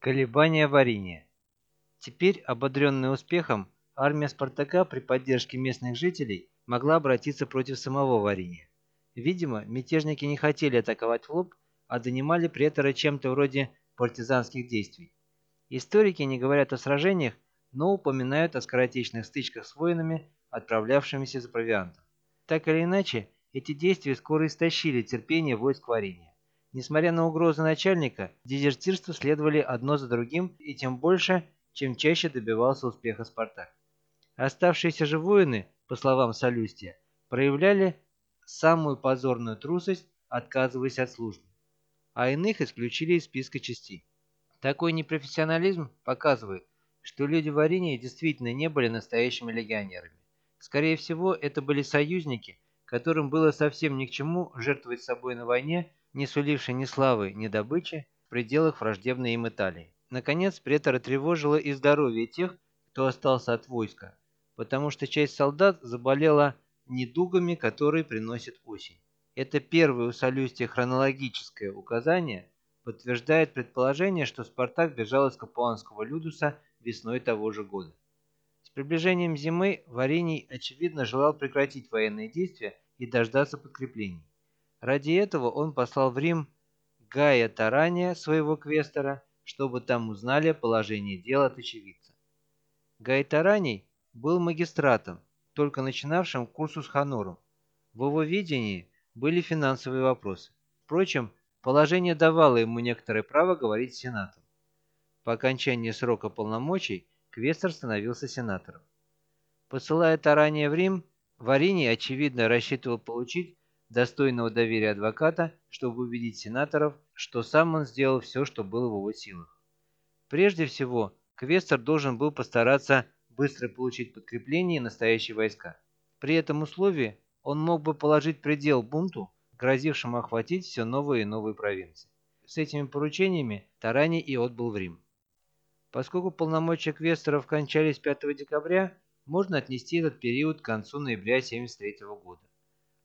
Колебания Вариния. Теперь, ободренная успехом, армия Спартака при поддержке местных жителей могла обратиться против самого Вариния. Видимо, мятежники не хотели атаковать в лоб, а донимали претора чем-то вроде партизанских действий. Историки не говорят о сражениях, но упоминают о скоротечных стычках с воинами, отправлявшимися за провиантом. Так или иначе, эти действия скоро истощили терпение войск Вариния. Несмотря на угрозы начальника, дезертирства следовали одно за другим и тем больше, чем чаще добивался успеха Спартак. Оставшиеся же воины, по словам Солюстия, проявляли самую позорную трусость, отказываясь от службы, а иных исключили из списка частей. Такой непрофессионализм показывает, что люди в Арине действительно не были настоящими легионерами. Скорее всего, это были союзники, которым было совсем ни к чему жертвовать собой на войне не суливший ни славы, ни добычи в пределах враждебной им Италии. Наконец, претора тревожило и здоровье тех, кто остался от войска, потому что часть солдат заболела недугами, которые приносит осень. Это первое у Солюстия хронологическое указание подтверждает предположение, что Спартак бежал из Капуанского Людуса весной того же года. С приближением зимы Варений, очевидно, желал прекратить военные действия и дождаться подкреплений. Ради этого он послал в Рим Гая Тарания, своего квестора, чтобы там узнали положение дел от очевидца. Гай Тараний был магистратом, только начинавшим cursus honorum. В его ведении были финансовые вопросы. Впрочем, положение давало ему некоторое право говорить с сенатом. По окончании срока полномочий Квестор становился сенатором. Посылая Тарания в Рим, Вариний, очевидно, рассчитывал получить достойного доверия адвоката, чтобы убедить сенаторов, что сам он сделал все, что было в его силах. Прежде всего, Квестер должен был постараться быстро получить подкрепление и настоящие войска. При этом условии он мог бы положить предел бунту, грозившему охватить все новые и новые провинции. С этими поручениями Тарани и отбыл в Рим. Поскольку полномочия квесторов кончались 5 декабря, можно отнести этот период к концу ноября 73 года.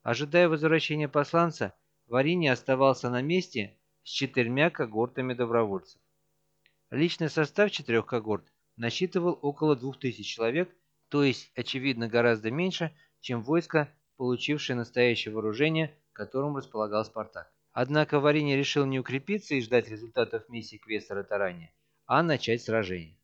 Ожидая возвращения посланца, Варини оставался на месте с четырьмя когортами добровольцев. Личный состав четырех когорт насчитывал около двух тысяч человек, то есть, очевидно, гораздо меньше, чем войско, получившее настоящее вооружение, которым располагал Спартак. Однако Варини решил не укрепиться и ждать результатов миссии Квестера Тарани, а начать сражение.